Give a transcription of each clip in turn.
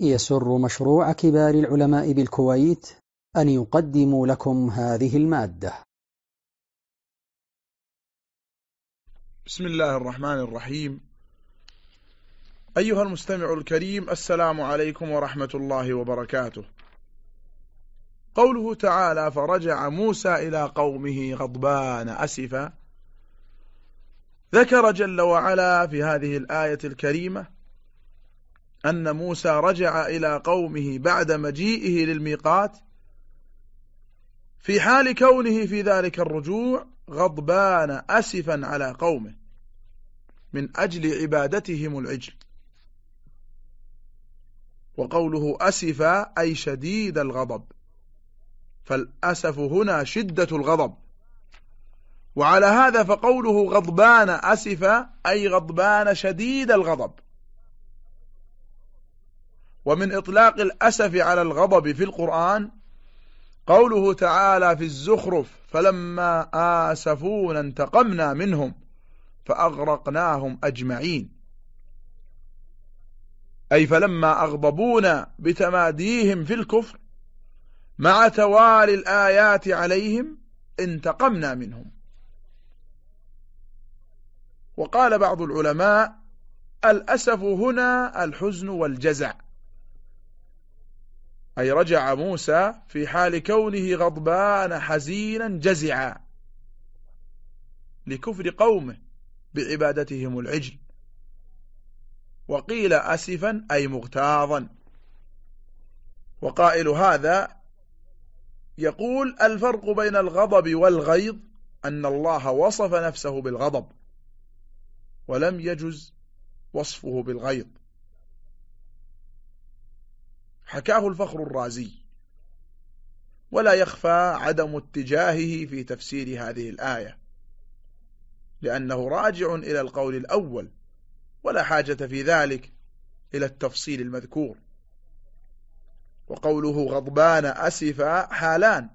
يسر مشروع كبار العلماء بالكويت أن يقدم لكم هذه المادة. بسم الله الرحمن الرحيم. أيها المستمع الكريم السلام عليكم ورحمة الله وبركاته. قوله تعالى فرجع موسى إلى قومه غضبان أسفا ذكر جل وعلا في هذه الآية الكريمة أن موسى رجع إلى قومه بعد مجيئه للميقات في حال كونه في ذلك الرجوع غضبان أسفا على قومه من أجل عبادتهم العجل. وقوله أسف أي شديد الغضب. فالأسف هنا شدة الغضب. وعلى هذا فقوله غضبان أسف أي غضبان شديد الغضب. ومن إطلاق الأسف على الغضب في القرآن قوله تعالى في الزخرف فلما آسفون انتقمنا منهم فأغرقناهم أجمعين. أي فلما أغضبونا بتماديهم في الكفر مع توالي الآيات عليهم انتقمنا منهم. وقال بعض العلماء الأسف هنا الحزن والجزع. أي رجع موسى في حال كونه غضبان حزينا جزعا لكفر قومه بعبادتهم العجل. وقيل أسفا أي مغتاظا. وقائل هذا يقول الفرق بين الغضب والغيظ أن الله وصف نفسه بالغضب ولم يجز وصفه بالغيظ. حكاه الفخر الرازي. ولا يخفى عدم اتجاهه في تفسير هذه الآية. لأنه راجع إلى القول الأول ولا حاجة في ذلك إلى التفصيل المذكور. وقوله غضبان أسفا حالان.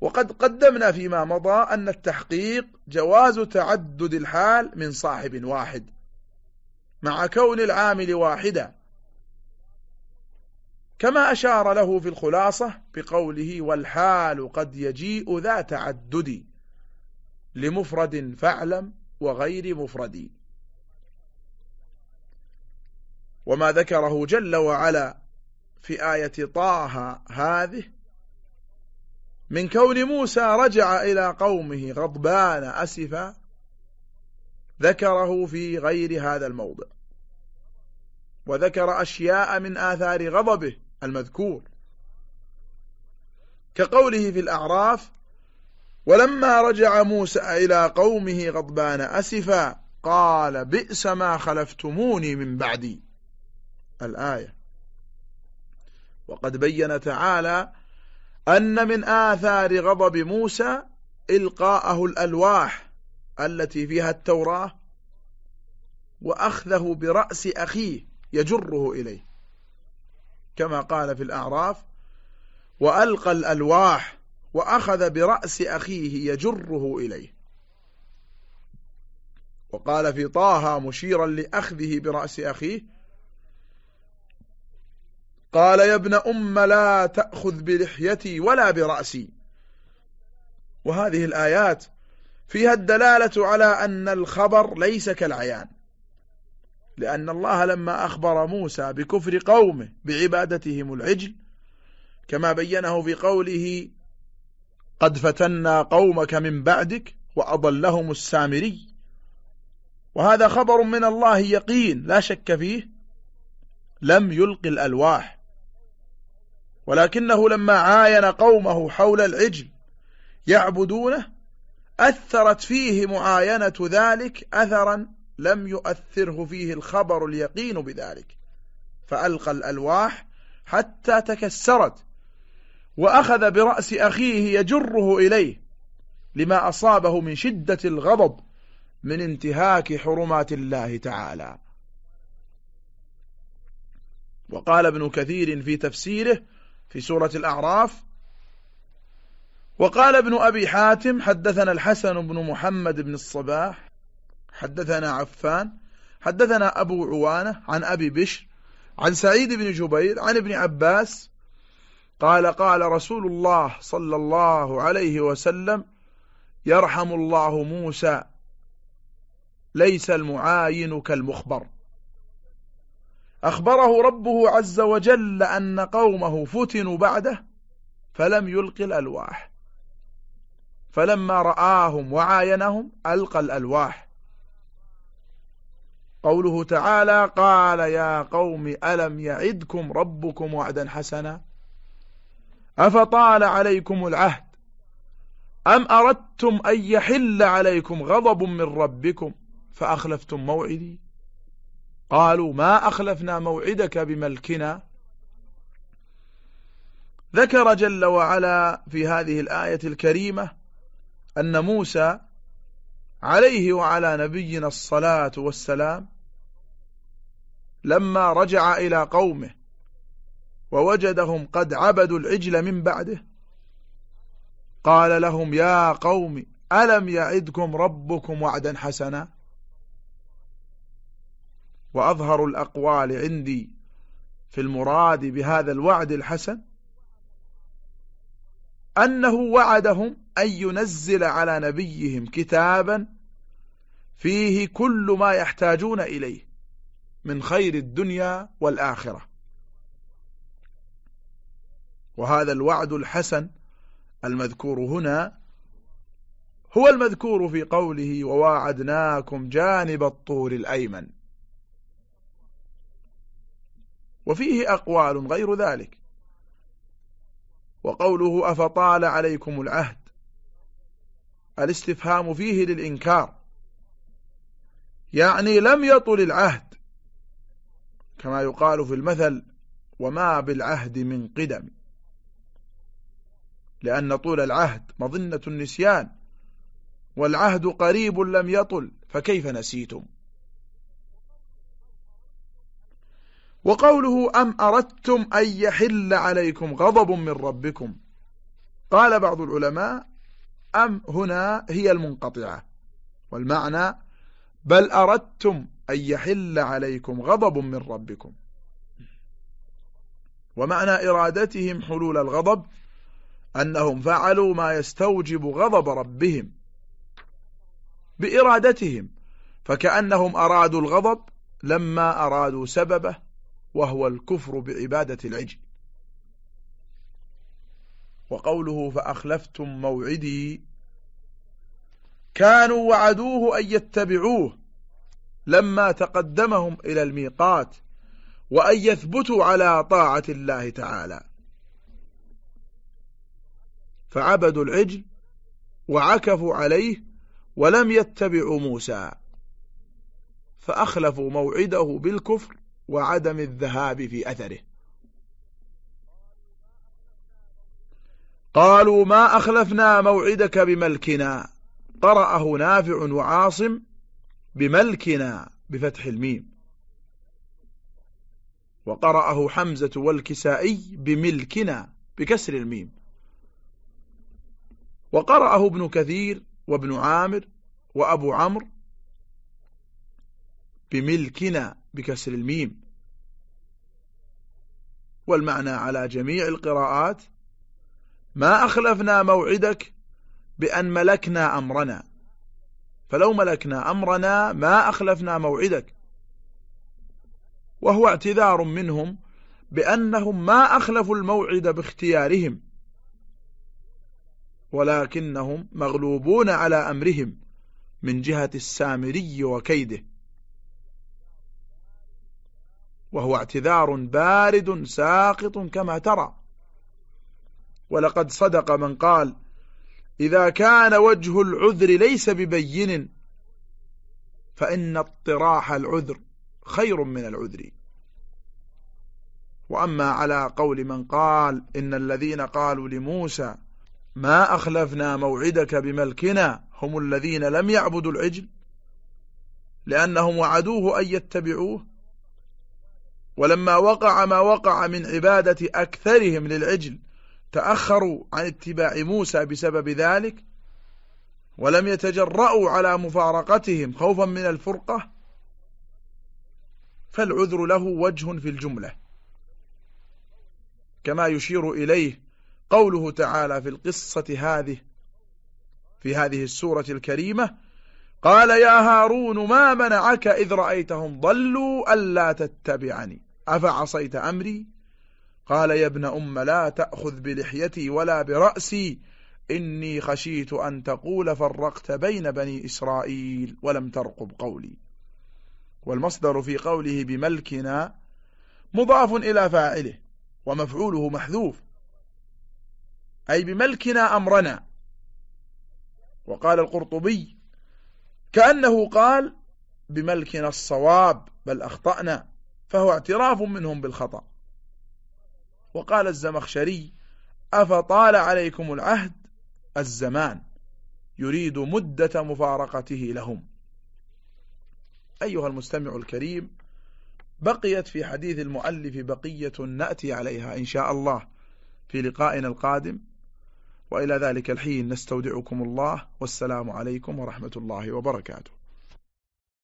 وقد قدمنا فيما مضى أن التحقيق جواز تعدد الحال من صاحب واحد مع كون العامل واحدا. كما أشار له في الخلاصة بقوله والحال قد يجيء ذا تعدد لمفرد فاعلم وغير مفرد. وما ذكره جل وعلا في آية طه هذه من كون موسى رجع إلى قومه غضبان أسفا ذكره في غير هذا الموضع. وذكر أشياء من آثار غضبه المذكور. كقوله في الأعراف ولما رجع موسى إلى قومه غضبان أسفا قال بئس ما خلفتموني من بعدي. الآية. وقد بين تعالى أن من آثار غضب موسى إلقاءه الألواح التي فيها التوراة وأخذه برأس أخيه يجره إليه. كما قال في الأعراف وألقى الألواح وأخذ برأس أخيه يجره إليه. وقال في طه مشيرا لأخذه برأس أخيه قال يا ابن أم لا تأخذ بلحيتي ولا برأسي. وهذه الآيات فيها الدلالة على أن الخبر ليس كالعيان. لأن الله لما أخبر موسى بكفر قومه بعبادتهم العجل كما بينه في قوله قد فتنا قومك من بعدك وأضلهم السامري وهذا خبر من الله يقين لا شك فيه لم يلق الألواح. ولكنه لما عاين قومه حول العجل يعبدونه أثرت فيه معاينة ذلك أثرا لم يؤثره فيه الخبر اليقين بذلك. فألقى الألواح حتى تكسرت وأخذ برأس أخيه يجره إليه لما أصابه من شدة الغضب من انتهاك حرمات الله تعالى. وقال ابن كثير في تفسيره في سورة الأعراف وقال ابن أبي حاتم حدثنا الحسن بن محمد بن الصباح حدثنا عفان حدثنا أبو عوانة عن أبي بشر عن سعيد بن جبير عن ابن عباس قال قال رسول الله صلى الله عليه وسلم يرحم الله موسى ليس المعاين كالمخبر. أخبره ربه عز وجل أن قومه فتنوا بعده فلم يلق الألواح. فلما رآهم وعاينهم ألقى الألواح. قوله تعالى قال يا قوم ألم يعدكم ربكم وعدا حسنا أفطال عليكم العهد أم أردتم أن يحل عليكم غضب من ربكم فأخلفتم موعدي قالوا ما أخلفنا موعدك بملكنا ذكر جل وعلا في هذه الآية الكريمة أن موسى عليه وعلى نبينا الصلاة والسلام لما رجع إلى قومه ووجدهم قد عبدوا العجل من بعده. قال لهم يا قوم ألم يعدكم ربكم وعدا حسنا؟ وأظهر الأقوال عندي في المراد بهذا الوعد الحسن أنه وعدهم أن ينزل على نبيهم كتابا فيه كل ما يحتاجون إليه من خير الدنيا والآخرة. وهذا الوعد الحسن المذكور هنا هو المذكور في قوله وواعدناكم جانب الطور الأيمن وفيه أقوال غير ذلك. وقوله أفطال عليكم العهد الاستفهام فيه للإنكار. يعني لم يطل العهد كما يقال في المثل وما بالعهد من قدم لأن طول العهد مظنة النسيان والعهد قريب لم يطل فكيف نسيتم؟ وقوله أم أردتم أن يحل عليكم غضب من ربكم قال بعض العلماء أم هنا هي المنقطعة والمعنى بل أردتم أن يحل عليكم غضب من ربكم. ومعنى إرادتهم حلول الغضب أنهم فعلوا ما يستوجب غضب ربهم. بإرادتهم فكأنهم أرادوا الغضب لما أرادوا سببه وهو الكفر بعبادة العجل. وقوله فأخلفتم موعدي كانوا وعدوه أن يتبعوه لما تقدمهم إلى الميقات وأن يثبتوا على طاعة الله تعالى. فعبدوا العجل وعكفوا عليه ولم يتبعوا موسى فأخلفوا موعده بالكفر وعدم الذهاب في أثره. قالوا ما أخلفنا موعدك بملكنا؟ قرأه نافع وعاصم بملكنا بفتح الميم. وقرأه حمزة والكسائي بملكنا بكسر الميم. وقرأه ابن كثير وابن عامر وأبو عمرو بملكنا بكسر الميم. والمعنى على جميع القراءات ما أخلفنا موعدك بأن ملكنا أمرنا. فلو ملكنا أمرنا ما أخلفنا موعدك. وهو اعتذار منهم بأنهم ما أخلفوا الموعد باختيارهم ولكنهم مغلوبون على أمرهم من جهة السامري وكيده. وهو اعتذار بارد ساقط كما ترى. ولقد صدق من قال إذا كان وجه العذر ليس ببين فإن اطراح العذر خير من العذر. وأما على قول من قال إن الذين قالوا لموسى ما أخلفنا موعدك بملكنا هم الذين لم يعبدوا العجل لأنهم وعدوه أن يتبعوه. ولما وقع ما وقع من عبادة أكثرهم للعجل تأخروا عن اتباع موسى بسبب ذلك ولم يتجرأوا على مفارقتهم خوفا من الفرقة فالعذر له وجه في الجملة. كما يشير إليه قوله تعالى في القصة هذه في هذه السورة الكريمة قال يا هارون ما منعك إذ رأيتهم ضلوا ألا تتبعني؟ أفعصيت أمري؟ قال يا ابن أم لا تأخذ بلحيتي ولا برأسي. إني خشيت أن تقول فرقت بين بني إسرائيل ولم ترقب قولي. والمصدر في قوله بملكنا مضاف إلى فاعله ومفعوله محذوف. أي بملكنا أمرنا. وقال القرطبي كأنه قال بملكنا الصواب بل أخطأنا فهو اعتراف منهم بالخطأ. وقال الزمخشري أفطال عليكم العهد الزمان يريد مدة مفارقته لهم. أيها المستمع الكريم بقيت في حديث المؤلف بقية نأتي عليها إن شاء الله في لقائنا القادم. وإلى ذلك الحين نستودعكم الله والسلام عليكم ورحمة الله وبركاته.